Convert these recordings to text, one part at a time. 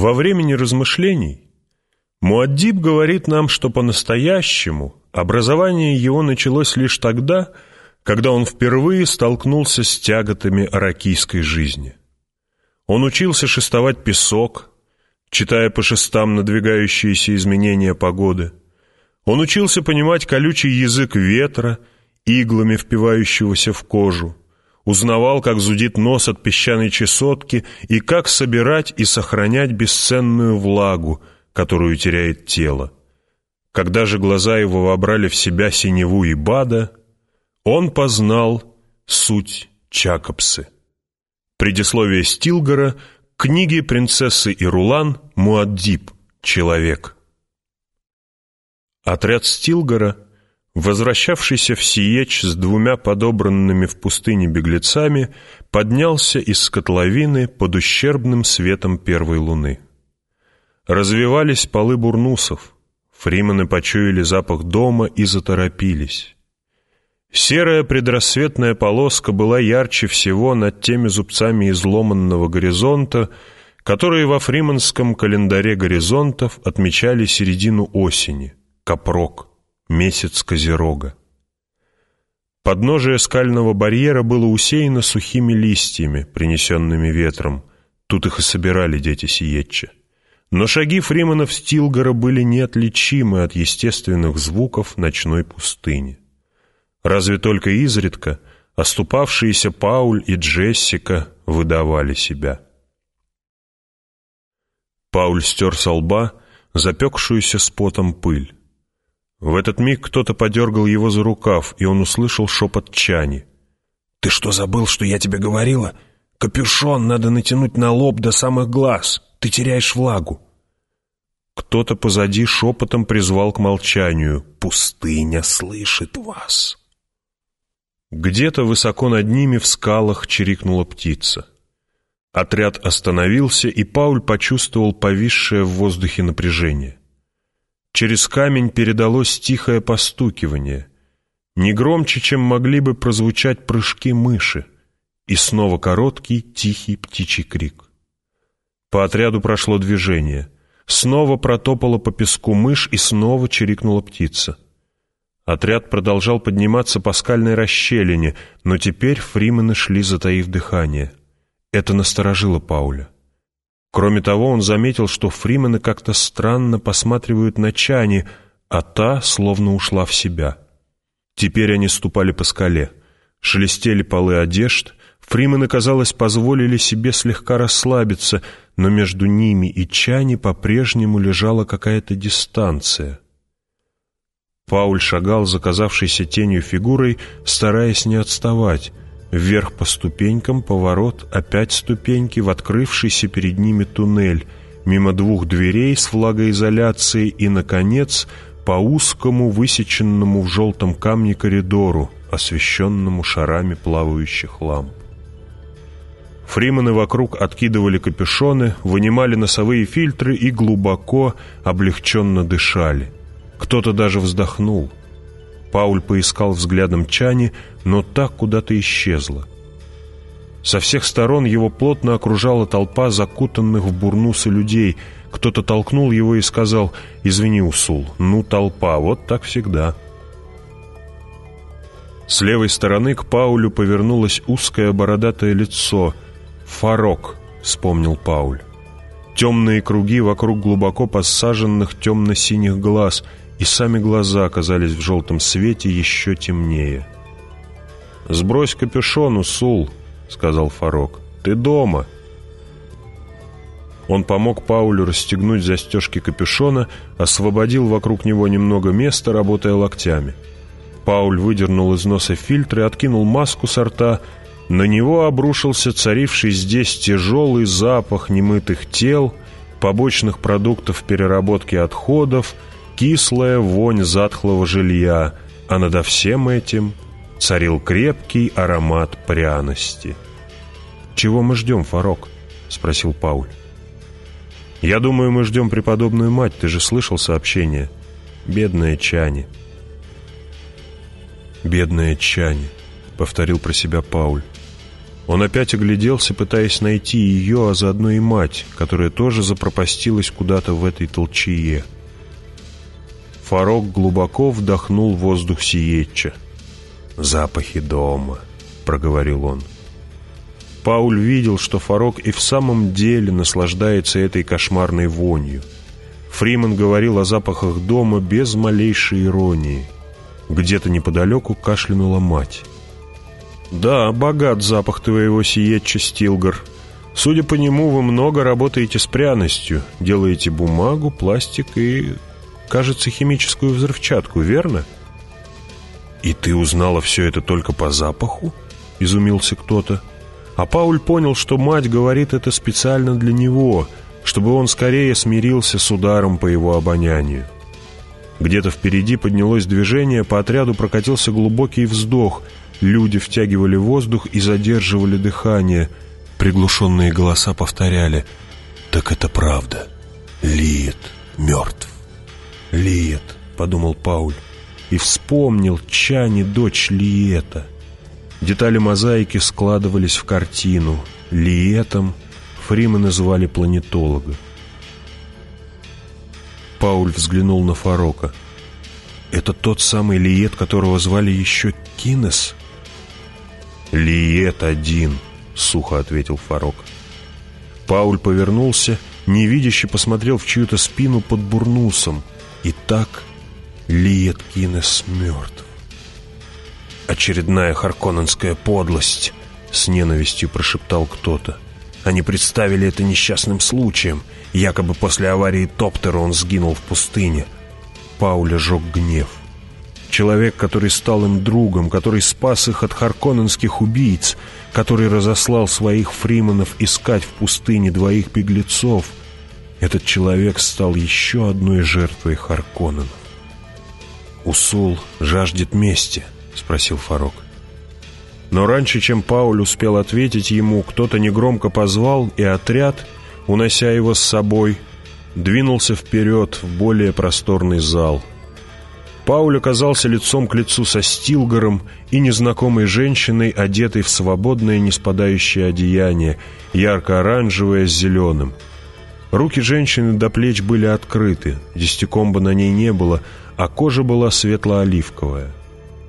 Во времени размышлений Муаддиб говорит нам, что по-настоящему образование его началось лишь тогда, когда он впервые столкнулся с тяготами аракийской жизни. Он учился шестовать песок, читая по шестам надвигающиеся изменения погоды. Он учился понимать колючий язык ветра, иглами впивающегося в кожу узнавал, как зудит нос от песчаной чесотки и как собирать и сохранять бесценную влагу, которую теряет тело. Когда же глаза его вобрали в себя синеву и бада, он познал суть Чакопсы. Предисловие Стилгора к книге принцессы Ирулан Муаддиб «Человек». Отряд Стилгора — возвращавшийся в Сиеч с двумя подобранными в пустыне беглецами, поднялся из котловины под ущербным светом первой луны. Развивались полы бурнусов, фримены почуяли запах дома и заторопились. Серая предрассветная полоска была ярче всего над теми зубцами изломанного горизонта, которые во фриманском календаре горизонтов отмечали середину осени, капрок месяц Козерога. Подножие скального барьера было усеяно сухими листьями, принесенными ветром. Тут их и собирали дети Сиетча. Но шаги Фриманов Стилгора были неотличимы от естественных звуков ночной пустыни. Разве только изредка оступавшиеся Пауль и Джессика выдавали себя. Пауль стер со лба запекшуюся с потом пыль. В этот миг кто-то подергал его за рукав, и он услышал шепот Чани. «Ты что, забыл, что я тебе говорила? Капюшон надо натянуть на лоб до самых глаз. Ты теряешь влагу». Кто-то позади шепотом призвал к молчанию. «Пустыня слышит вас». Где-то высоко над ними в скалах чирикнула птица. Отряд остановился, и Пауль почувствовал повисшее в воздухе напряжение. Через камень передалось тихое постукивание, не громче, чем могли бы прозвучать прыжки мыши, и снова короткий, тихий птичий крик. По отряду прошло движение. Снова протопала по песку мышь и снова чирикнула птица. Отряд продолжал подниматься по скальной расщелине, но теперь фримены шли, затаив дыхание. Это насторожило Пауля. Кроме того, он заметил, что фримены как-то странно посматривают на Чани, а та словно ушла в себя. Теперь они ступали по скале. Шелестели полы одежд. Фримены, казалось, позволили себе слегка расслабиться, но между ними и Чани по-прежнему лежала какая-то дистанция. Пауль шагал за казавшейся тенью фигурой, стараясь не отставать. Вверх по ступенькам, поворот, опять ступеньки в открывшийся перед ними туннель, мимо двух дверей с влагоизоляцией и, наконец, по узкому, высеченному в желтом камне коридору, освещенному шарами плавающих ламп. Фримены вокруг откидывали капюшоны, вынимали носовые фильтры и глубоко, облегченно дышали. Кто-то даже вздохнул — Пауль поискал взглядом Чани, но так куда-то исчезла. Со всех сторон его плотно окружала толпа закутанных в бурнусы людей. Кто-то толкнул его и сказал «Извини, Усул, ну толпа, вот так всегда». С левой стороны к Паулю повернулось узкое бородатое лицо. «Фарок», — вспомнил Пауль. Темные круги вокруг глубоко посаженных темно-синих глаз — и сами глаза оказались в желтом свете еще темнее. «Сбрось капюшон, Усул», — сказал Фарок. «Ты дома». Он помог Паулю расстегнуть застежки капюшона, освободил вокруг него немного места, работая локтями. Пауль выдернул из носа фильтр и откинул маску со рта. На него обрушился царивший здесь тяжелый запах немытых тел, побочных продуктов переработки отходов — кислая вонь затхлого жилья, а над всем этим царил крепкий аромат пряности. «Чего мы ждем, Фарок?» — спросил Пауль. «Я думаю, мы ждем преподобную мать, ты же слышал сообщение. Бедная Чани». «Бедная Чани», — повторил про себя Пауль. Он опять огляделся, пытаясь найти ее, а заодно и мать, которая тоже запропастилась куда-то в этой толчее. Фарок глубоко вдохнул воздух Сиетча. «Запахи дома», — проговорил он. Пауль видел, что Фарок и в самом деле наслаждается этой кошмарной вонью. Фриман говорил о запахах дома без малейшей иронии. Где-то неподалеку кашлянула мать. «Да, богат запах твоего сиетча, Стилгар. Судя по нему, вы много работаете с пряностью, делаете бумагу, пластик и, кажется, химическую взрывчатку, верно?» «И ты узнала все это только по запаху?» — изумился кто-то. А Пауль понял, что мать говорит это специально для него, чтобы он скорее смирился с ударом по его обонянию. Где-то впереди поднялось движение, по отряду прокатился глубокий вздох. Люди втягивали воздух и задерживали дыхание. Приглушенные голоса повторяли «Так это правда. Лиет мертв». «Лиет», — подумал Пауль, и вспомнил Чани, дочь Лиета — Детали мозаики складывались в картину. Лиетом Фрима называли планетолога. Пауль взглянул на Фарока. «Это тот самый Лиет, которого звали еще Кинес?» «Лиет один», — сухо ответил Фарок. Пауль повернулся, невидяще посмотрел в чью-то спину под бурнусом. И так Лиет Кинес мертв. «Очередная харконненская подлость!» — с ненавистью прошептал кто-то. Они представили это несчастным случаем. Якобы после аварии Топтера он сгинул в пустыне. Пауля жег гнев. Человек, который стал им другом, который спас их от харконненских убийц, который разослал своих фриманов искать в пустыне двоих беглецов, этот человек стал еще одной жертвой Харконненов. Усул жаждет мести —— спросил Фарок. Но раньше, чем Пауль успел ответить ему, кто-то негромко позвал, и отряд, унося его с собой, двинулся вперед в более просторный зал. Пауль оказался лицом к лицу со Стилгаром и незнакомой женщиной, одетой в свободное неспадающее одеяние, ярко-оранжевое с зеленым. Руки женщины до плеч были открыты, десятикомба на ней не было, а кожа была светло-оливковая.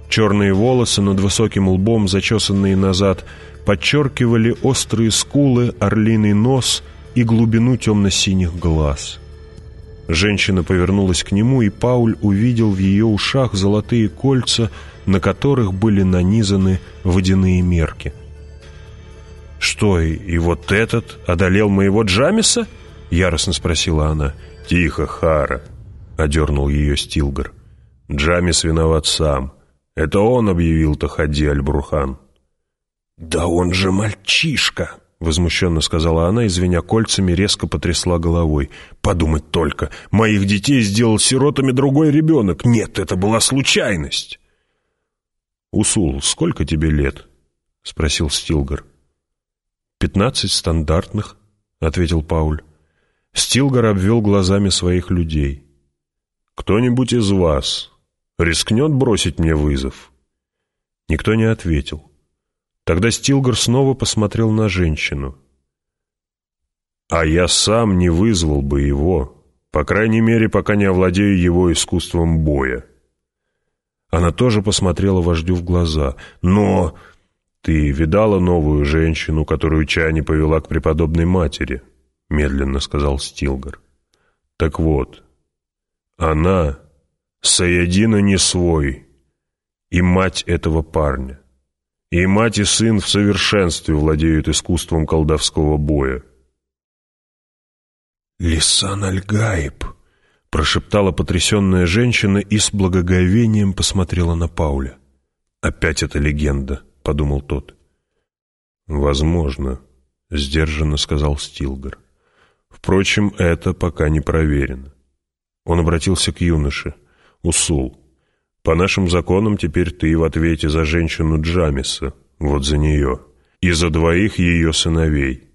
Черные волосы над высоким лбом, зачесанные назад, подчеркивали острые скулы, орлиный нос и глубину темно-синих глаз. Женщина повернулась к нему, и Пауль увидел в ее ушах золотые кольца, на которых были нанизаны водяные мерки. «Что, и вот этот одолел моего Джамиса?» — яростно спросила она. «Тихо, Хара!» — одернул ее Стилгар. «Джамис виноват сам. Это он объявил Тахади Аль-Брухан. «Да он же мальчишка!» — возмущенно сказала она, извиня кольцами, резко потрясла головой. «Подумать только! Моих детей сделал сиротами другой ребенок! Нет, это была случайность!» «Усул, сколько тебе лет?» — спросил Стилгар. «Пятнадцать стандартных», — ответил Пауль. Стилгар обвел глазами своих людей. «Кто-нибудь из вас рискнет бросить мне вызов?» Никто не ответил. Тогда Стилгар снова посмотрел на женщину. «А я сам не вызвал бы его, по крайней мере, пока не овладею его искусством боя». Она тоже посмотрела вождю в глаза. «Но ты видала новую женщину, которую Чани повела к преподобной матери?» Медленно сказал Стилгар. «Так вот, она Саядина не свой, и мать этого парня. И мать и сын в совершенстве владеют искусством колдовского боя. «Лисан Аль-Гаиб», — прошептала потрясенная женщина и с благоговением посмотрела на Пауля. «Опять эта легенда», — подумал тот. «Возможно», — сдержанно сказал Стилгар. «Впрочем, это пока не проверено». Он обратился к юноше. Усул, по нашим законам теперь ты в ответе за женщину Джамиса, вот за нее, и за двоих ее сыновей.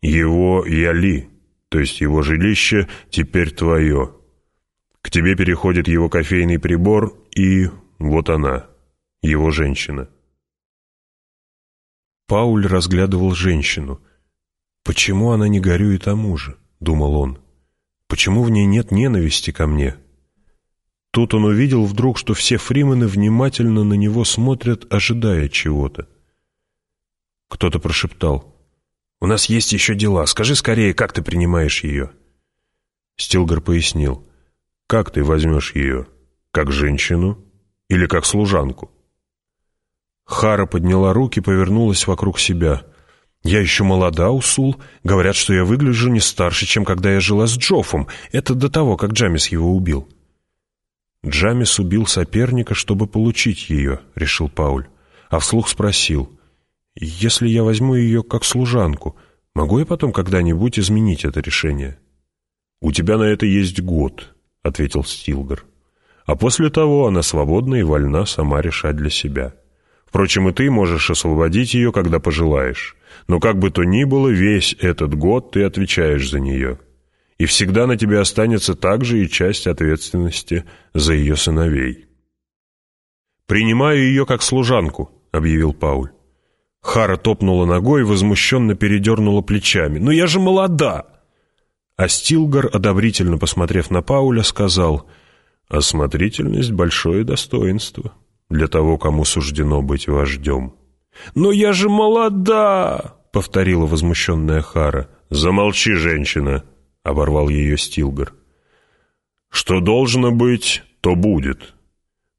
Его Яли, то есть его жилище, теперь твое. К тебе переходит его кофейный прибор, и вот она, его женщина. Пауль разглядывал женщину. «Почему она не горюет о муже?» — думал он. «Почему в ней нет ненависти ко мне?» Тут он увидел вдруг, что все фримены внимательно на него смотрят, ожидая чего-то. Кто-то прошептал. «У нас есть еще дела. Скажи скорее, как ты принимаешь ее?» Стилгар пояснил. «Как ты возьмешь ее? Как женщину или как служанку?» Хара подняла руки, повернулась вокруг себя. «Я еще молода, Усул. Говорят, что я выгляжу не старше, чем когда я жила с Джоффом. Это до того, как Джамис его убил». «Джамис убил соперника, чтобы получить ее», — решил Пауль. А вслух спросил. «Если я возьму ее как служанку, могу я потом когда-нибудь изменить это решение?» «У тебя на это есть год», — ответил Стилгар. «А после того она свободна и вольна сама решать для себя». Впрочем, и ты можешь освободить ее, когда пожелаешь. Но как бы то ни было, весь этот год ты отвечаешь за нее. И всегда на тебе останется также и часть ответственности за ее сыновей. «Принимаю ее как служанку», — объявил Пауль. Хара топнула ногой возмущенно передернула плечами. «Но я же молода!» А Стилгар, одобрительно посмотрев на Пауля, сказал, «Осмотрительность — большое достоинство для того, кому суждено быть вождем. «Но я же молода!» — повторила возмущенная Хара. «Замолчи, женщина!» — оборвал ее Стилгар. «Что должно быть, то будет.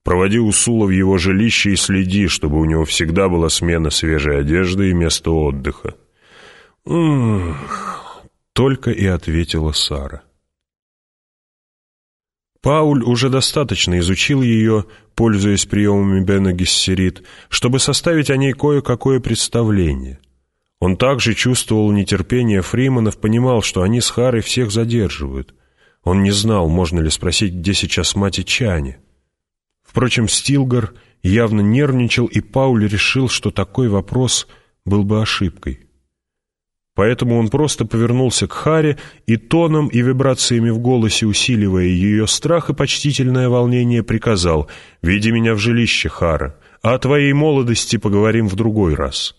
Проводи Усула в его жилище и следи, чтобы у него всегда была смена свежей одежды и место отдыха». «М-м-м», только и ответила Сара. Пауль уже достаточно изучил ее, пользуясь приемами Бена Гессерит, чтобы составить о ней кое-какое представление. Он также чувствовал нетерпение Фриманов, понимал, что они с Харой всех задерживают. Он не знал, можно ли спросить, где сейчас мать и Чани. Впрочем, Стилгар явно нервничал, и Пауль решил, что такой вопрос был бы ошибкой. Поэтому он просто повернулся к Харе и тоном и вибрациями в голосе, усиливая ее страх и почтительное волнение, приказал «Веди меня в жилище, Хара, а о твоей молодости поговорим в другой раз».